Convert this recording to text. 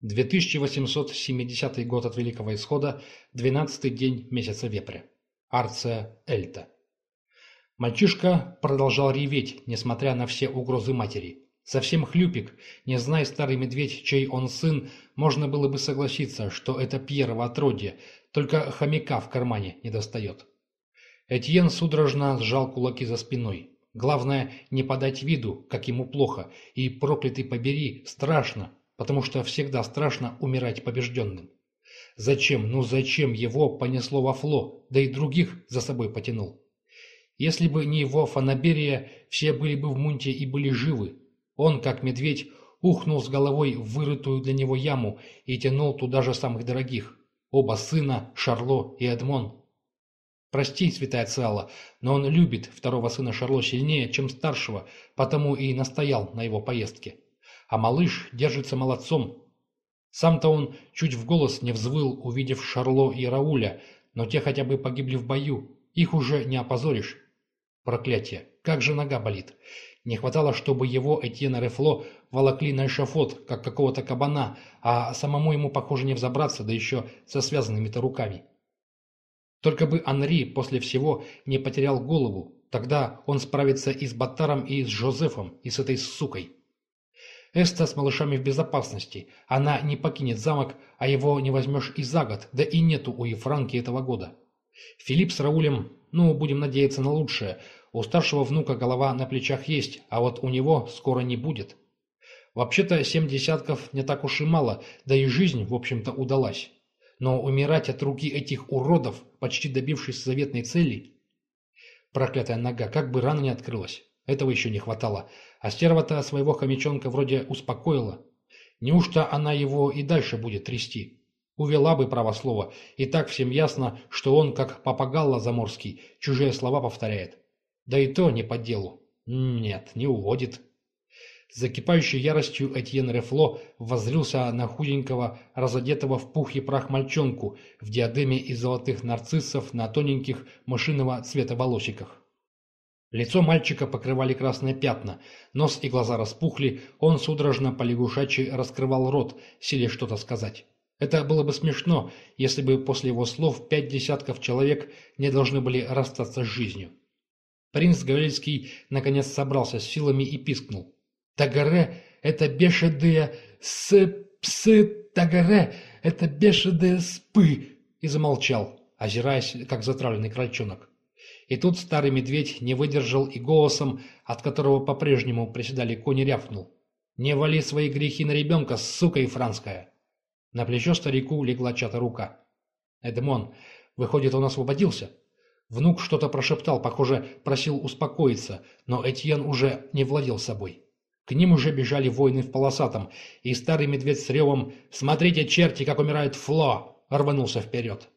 2870 год от Великого Исхода, 12 день месяца Вепря. Арция Эльта. Мальчишка продолжал реветь, несмотря на все угрозы матери. Совсем хлюпик, не зная старый медведь, чей он сын, можно было бы согласиться, что это Пьерово отродье, только хомяка в кармане не достает. Этьен судорожно сжал кулаки за спиной. Главное, не подать виду, как ему плохо, и, проклятый побери, страшно, потому что всегда страшно умирать побежденным. Зачем, ну зачем его понесло во фло, да и других за собой потянул? Если бы не его фанаберия, все были бы в мунте и были живы. Он, как медведь, ухнул с головой в вырытую для него яму и тянул туда же самых дорогих. Оба сына, Шарло и Эдмон. Прости, святая Циала, но он любит второго сына Шарло сильнее, чем старшего, потому и настоял на его поездке а малыш держится молодцом. Сам-то он чуть в голос не взвыл, увидев Шарло и Рауля, но те хотя бы погибли в бою, их уже не опозоришь. Проклятие, как же нога болит. Не хватало, чтобы его Этьена Рефло волокли на эшафот, как какого-то кабана, а самому ему, похоже, не взобраться, да еще со связанными-то руками. Только бы Анри после всего не потерял голову, тогда он справится и с Батаром, и с Жозефом, и с этой сукой. Эста с малышами в безопасности. Она не покинет замок, а его не возьмешь и за год, да и нету у Ефранки этого года. Филипп с Раулем, ну, будем надеяться на лучшее. У старшего внука голова на плечах есть, а вот у него скоро не будет. Вообще-то семь десятков не так уж и мало, да и жизнь, в общем-то, удалась. Но умирать от руки этих уродов, почти добившись заветной цели... Проклятая нога, как бы рана не открылась. Этого еще не хватало. А стерва-то своего хомячонка вроде успокоила. Неужто она его и дальше будет трясти? Увела бы правослово, и так всем ясно, что он, как папагалла заморский, чужие слова повторяет. Да и то не по делу. Нет, не уводит. С закипающей яростью Этьен Рефло воззрился на худенького, разодетого в пух и прах мальчонку в диадеме из золотых нарциссов на тоненьких мышиного цвета волосиках. Лицо мальчика покрывали красные пятна, нос и глаза распухли, он судорожно полягушачий раскрывал рот, силясь что-то сказать. Это было бы смешно, если бы после его слов пять десятков человек не должны были расстаться с жизнью. Принц Гавельский наконец собрался с силами и пискнул. «Тагаре — это бешедые с... псы... Тагаре — это бешедые спы!» и замолчал, озираясь, как затравленный крольчонок. И тут старый медведь не выдержал и голосом, от которого по-прежнему приседали кони, рявкнул. «Не вали свои грехи на ребенка, сука ифранская!» На плечо старику легла чья-то рука. «Эдмон, выходит, он освободился?» Внук что-то прошептал, похоже, просил успокоиться, но Этьен уже не владел собой. К ним уже бежали воины в полосатом, и старый медведь с ревом «Смотрите, черти, как умирает Фло!» рванулся вперед.